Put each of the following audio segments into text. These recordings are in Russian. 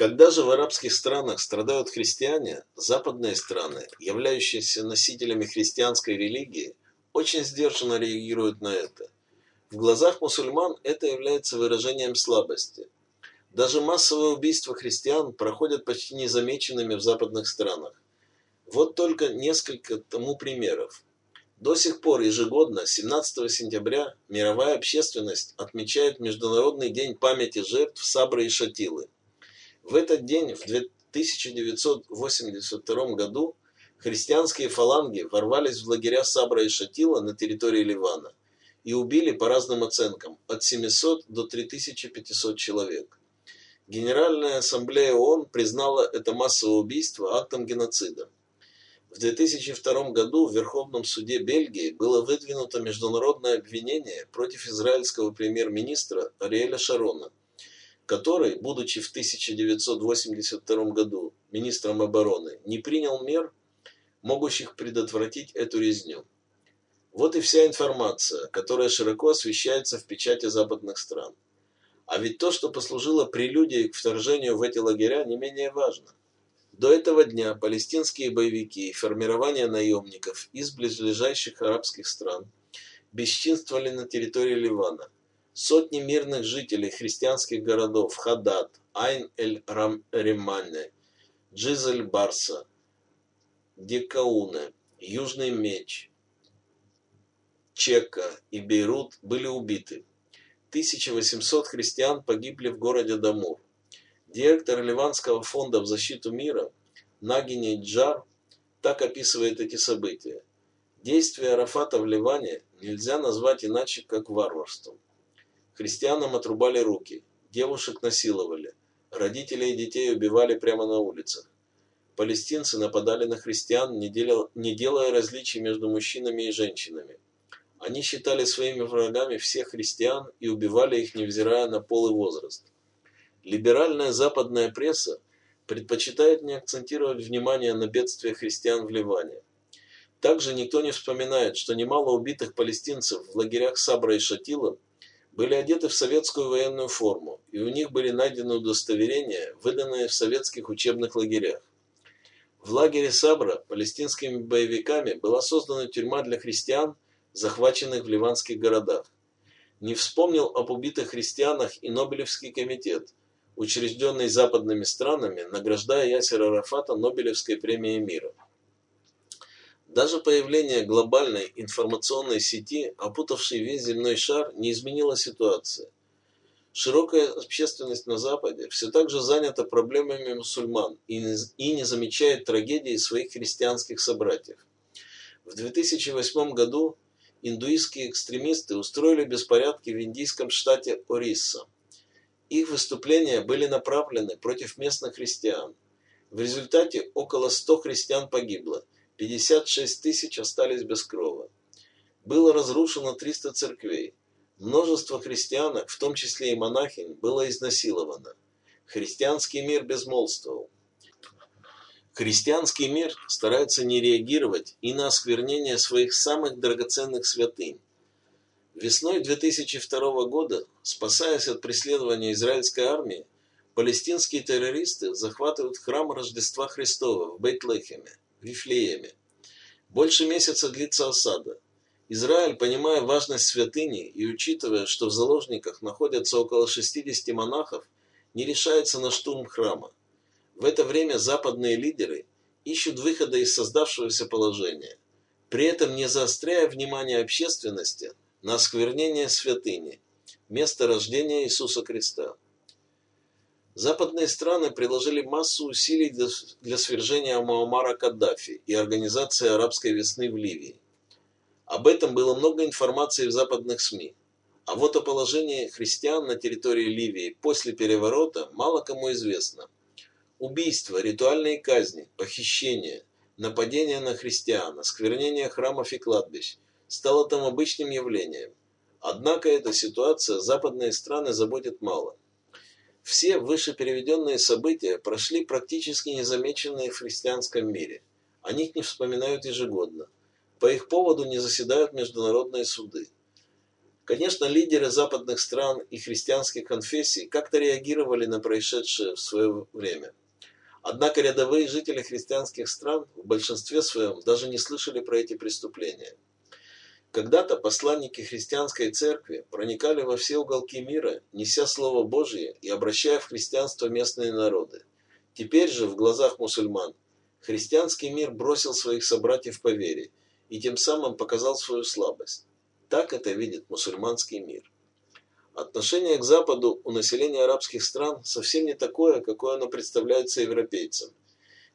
Когда же в арабских странах страдают христиане, западные страны, являющиеся носителями христианской религии, очень сдержанно реагируют на это. В глазах мусульман это является выражением слабости. Даже массовые убийства христиан проходят почти незамеченными в западных странах. Вот только несколько тому примеров. До сих пор ежегодно, 17 сентября, мировая общественность отмечает Международный день памяти жертв Сабры и Шатилы – в этот день, в 1982 году, христианские фаланги ворвались в лагеря Сабра и Шатила на территории Ливана и убили по разным оценкам от 700 до 3500 человек. Генеральная ассамблея ООН признала это массовое убийство актом геноцида. В 2002 году в Верховном суде Бельгии было выдвинуто международное обвинение против израильского премьер-министра Ариэля Шарона который, будучи в 1982 году министром обороны, не принял мер, могущих предотвратить эту резню. Вот и вся информация, которая широко освещается в печати западных стран. А ведь то, что послужило прелюдией к вторжению в эти лагеря, не менее важно. До этого дня палестинские боевики и формирование наемников из близлежащих арабских стран бесчинствовали на территории Ливана – Сотни мирных жителей христианских городов Хадад, Айн-эль-Римане, Джизель-Барса, Декауне, Южный Меч, Чека и Бейрут были убиты. 1800 христиан погибли в городе Дамур. Директор Ливанского фонда в защиту мира Нагини Джар так описывает эти события. Действия Арафата в Ливане нельзя назвать иначе, как варварством. Крестьянам отрубали руки, девушек насиловали, родителей и детей убивали прямо на улицах. Палестинцы нападали на христиан, не, деля, не делая различий между мужчинами и женщинами. Они считали своими врагами всех христиан и убивали их, невзирая на пол и возраст. Либеральная западная пресса предпочитает не акцентировать внимание на бедствия христиан в Ливане. Также никто не вспоминает, что немало убитых палестинцев в лагерях Сабра и Шатила – были одеты в советскую военную форму, и у них были найдены удостоверения, выданные в советских учебных лагерях. В лагере Сабра палестинскими боевиками была создана тюрьма для христиан, захваченных в ливанских городах. Не вспомнил об убитых христианах и Нобелевский комитет, учрежденный западными странами, награждая Ясера Арафата Нобелевской премией мира. Даже появление глобальной информационной сети, опутавшей весь земной шар, не изменило ситуации. Широкая общественность на Западе все так же занята проблемами мусульман и не замечает трагедии своих христианских собратьев. В 2008 году индуистские экстремисты устроили беспорядки в индийском штате Орисса. Их выступления были направлены против местных христиан. В результате около 100 христиан погибло – 56 тысяч остались без крова. Было разрушено 300 церквей. Множество христианок, в том числе и монахинь, было изнасиловано. Христианский мир безмолвствовал. Христианский мир старается не реагировать и на осквернение своих самых драгоценных святынь. Весной 2002 года, спасаясь от преследования израильской армии, палестинские террористы захватывают храм Рождества Христова в Бейтлехеме. Вифлееме. Больше месяца длится осада. Израиль, понимая важность святыни и учитывая, что в заложниках находятся около 60 монахов, не решается на штурм храма. В это время западные лидеры ищут выхода из создавшегося положения, при этом не заостряя внимание общественности на осквернение святыни, место рождения Иисуса Христа. Западные страны приложили массу усилий для, свержения Муаммара Каддафи и организации арабской весны в Ливии. Об этом было много информации в западных СМИ. А вот о положении христиан на территории Ливии после переворота мало кому известно. Убийства, ритуальные казни, похищения, нападения на христиан, осквернение храмов и кладбищ стало там обычным явлением. Однако эта ситуация западные страны заботит мало. Все вышепереведенные события прошли практически незамеченные в христианском мире. О них не вспоминают ежегодно. По их поводу не заседают международные суды. Конечно, лидеры западных стран и христианских конфессий как-то реагировали на происшедшее в свое время. Однако рядовые жители христианских стран в большинстве своем даже не слышали про эти преступления. Когда-то посланники христианской церкви проникали во все уголки мира, неся Слово Божие и обращая в христианство местные народы. Теперь же в глазах мусульман христианский мир бросил своих собратьев по вере и тем самым показал свою слабость. Так это видит мусульманский мир. Отношение к Западу у населения арабских стран совсем не такое, какое оно представляется европейцам.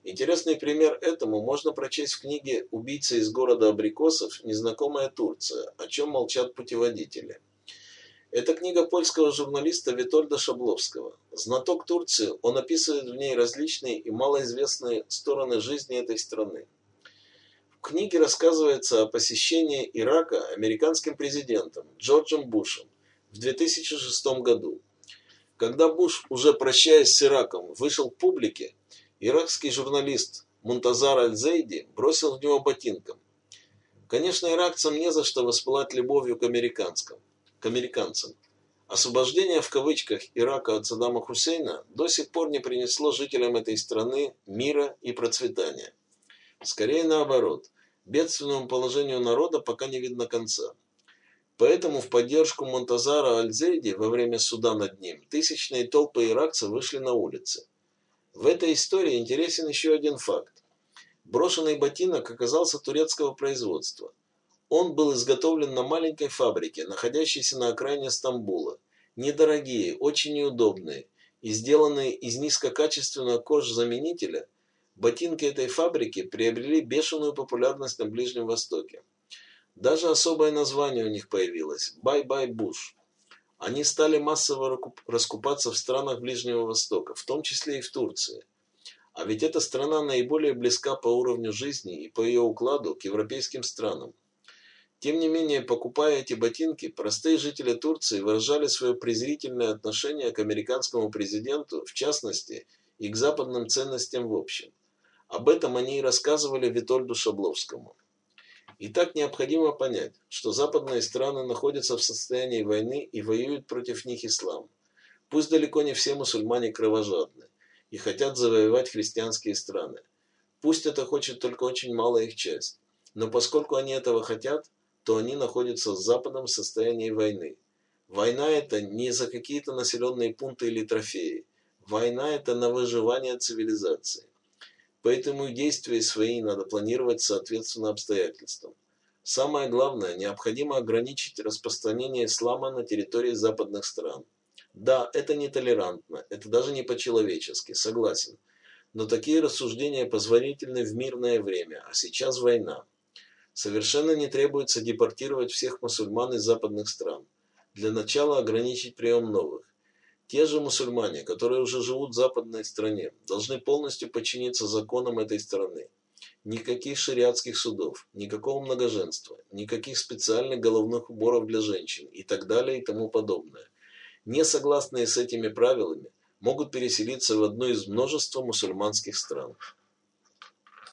Интересный пример этому можно прочесть в книге «Убийца из города абрикосов. Незнакомая Турция», о чем молчат путеводители. Это книга польского журналиста Витольда Шабловского. Знаток Турции, он описывает в ней различные и малоизвестные стороны жизни этой страны. В книге рассказывается о посещении Ирака американским президентом Джорджем Бушем в 2006 году. Когда Буш, уже прощаясь с Ираком, вышел к публике, иракский журналист Мунтазар Аль-Зейди бросил в него ботинком. Конечно, иракцам не за что воспылать любовью к, американским, к американцам. Освобождение в кавычках Ирака от Саддама Хусейна до сих пор не принесло жителям этой страны мира и процветания. Скорее наоборот, бедственному положению народа пока не видно конца. Поэтому в поддержку Монтазара Аль-Зейди во время суда над ним тысячные толпы иракцев вышли на улицы. В этой истории интересен еще один факт. Брошенный ботинок оказался турецкого производства. Он был изготовлен на маленькой фабрике, находящейся на окраине Стамбула. Недорогие, очень неудобные и сделанные из низкокачественного кожзаменителя, Ботинки этой фабрики приобрели бешеную популярность на Ближнем Востоке. Даже особое название у них появилось – «Bye-bye Bush». Они стали массово раскупаться в странах Ближнего Востока, в том числе и в Турции. А ведь эта страна наиболее близка по уровню жизни и по ее укладу к европейским странам. Тем не менее, покупая эти ботинки, простые жители Турции выражали свое презрительное отношение к американскому президенту, в частности, и к западным ценностям в общем. Об этом они и рассказывали Витольду Шабловскому. Итак, необходимо понять, что западные страны находятся в состоянии войны и воюют против них ислам. Пусть далеко не все мусульмане кровожадны и хотят завоевать христианские страны. Пусть это хочет только очень малая их часть. Но поскольку они этого хотят, то они находятся с Западом в состоянии войны. Война это не за какие-то населенные пункты или трофеи. Война это на выживание цивилизации. Поэтому действия свои надо планировать соответственно обстоятельствам. Самое главное, необходимо ограничить распространение ислама на территории западных стран. Да, это нетолерантно, это даже не по-человечески, согласен. Но такие рассуждения позволительны в мирное время, а сейчас война. Совершенно не требуется депортировать всех мусульман из западных стран. Для начала ограничить прием новых. Те же мусульмане, которые уже живут в западной стране, должны полностью подчиниться законам этой страны. Никаких шариатских судов, никакого многоженства, никаких специальных головных уборов для женщин и так далее и тому подобное. Не согласные с этими правилами могут переселиться в одну из множества мусульманских стран.